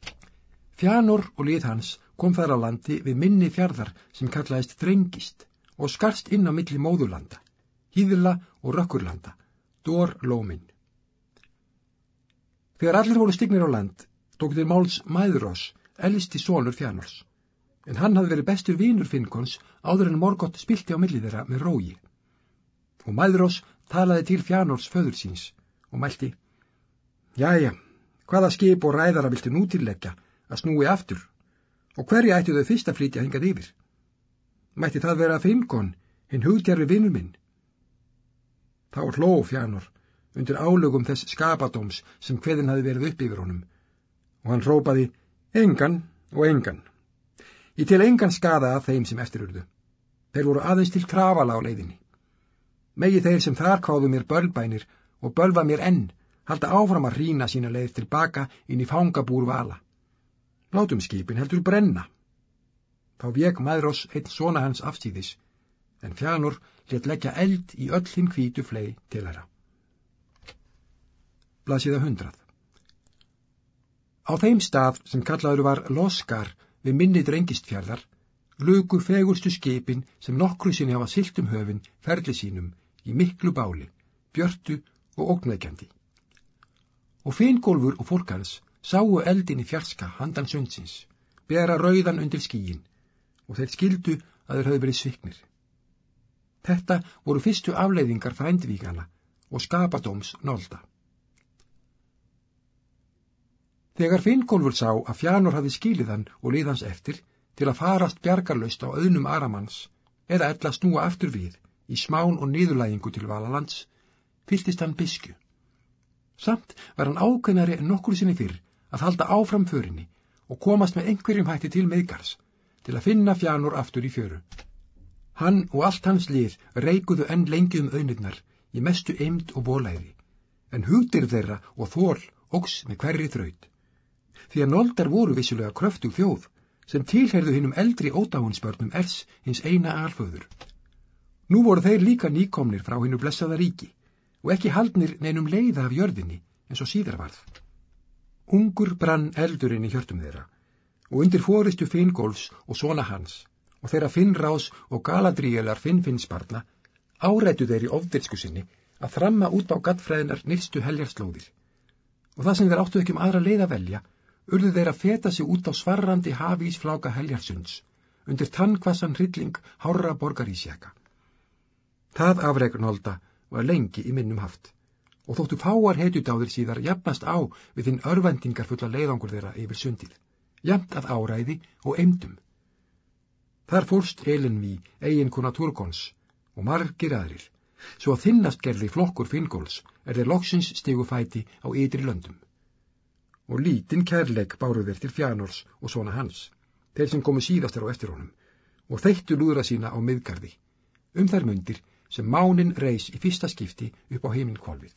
Fjánor og lið hans kom þar á landi við minni fjardar sem kallaðist Þrengist og skarst inn á milli móðurlanda, Hýðla og Rökkurlanda, Dór Lóminn. Þegar allir voru stignir á land, tók þeir máls Mæðurós, elsti sónur Fjánors en hann hafði verið bestur vínur Finnkons áður en Morgott spilti á millið þeirra með rógi. Og Mæðurós talaði til Fjánors föður síns og mælti, Jæja, hvaða skip og ræðara viltu nú tilleggja að snúi aftur og hverja ættu þau fyrst að flytja hengað yfir? Mætti það vera Finnkon, hinn hugdjarfi vinnur minn? Þá hló Fjánor undir álögum þess skapadóms sem hveðin hafi verið upp yfir honum og hann rópaði, engan og engan. Ég tel engan skada að þeim sem eftirurðu. Þeir voru aðeins til krafala á leiðinni. Megi þeir sem þar kváðu mér bölbænir og bölva mér enn halda áfram að rína sína leið tilbaka inn í fangabúr vala. Látum skipin heldur brenna. Þá vek maðurós einn svona hans afstíðis, en fjánur let leggja eld í öll hinn hvítu flei til þeirra. Blasiða hundrað Á þeim stað sem kallaður var Loskar við minni drengistfjörðar, luku fegurstu skipin sem nokkru sinni hafa silt um höfin ferli sínum í miklu báli, björtu og ógnækjandi. Og fengólfur og fólkans sáu eldin í fjarska handan sundsins, bera rauðan undir skíin og þeir skildu að þeir höfðu verið sviknir. Þetta voru fyrstu afleiðingar frændvíkana og skapadóms nólda. Þegar Finnkólfur sá að Fjánor hafi skilið hann og liðans eftir til að farast bjargarlaust á auðnum Aramanns eða ella snúa aftur við í smán og niðurlægingu til Valalands, fyltist hann bisku. Samt var hann ákveðnari en nokkur sinni fyrr að halda áfram förinni og komast með einhverjum hætti til meðgars til að finna Fjánor aftur í fjöru. Hann og allt hans lið reikuðu enn lengi um auðnirnar í mestu eimd og bólæði, en hugdir þeirra og þól ógs með hverri þraut því að noldar voru vissulega kröftu þjóð sem tilherðu hinnum eldri ódáinsbörnum ers hins eina alföður. Nú voru þeir líka nýkomnir frá hinnu blessaða ríki og ekki haldnir neinum leiða af jörðinni eins og síðar varð. Ungur brann eldurinn í hjörtum þeirra og undir fóristu Finngólfs og svona hans og þeirra Finnrás og Galadríelar Finnfinnsbarna árætu þeir í ofdirsku sinni að þramma út á gattfræðinar nýrstu heljarslóðir og það sem þeir áttu ekki um aðra leið að velja urðu þeir að feta sig út á svarrandi hafísfláka heljarsunds, undir tannkvassan hrylling hárra borgarísjaka. Það afregnolda var lengi í minnum haft, og þóttu fáar hetjudáðir síðar jafnast á við þinn örvendingar fulla leiðangur þeirra yfir sundið, jafnt að áræði og eimdum. Þar fórst Elinví, eiginkona Turgons, og margir aðrir, svo að þinnast gerði flokkur Finngóls er þeir loksins stegu fæti á ytri löndum og lítinn kærleik báru þeir til fjánors og svona hans, þeir sem komu síðastar á eftir honum, og þeittu lúðra sína á miðgarði, um þær myndir sem mánin reys í fyrsta skipti upp á heiminn kvolvið.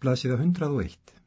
Blasiða 101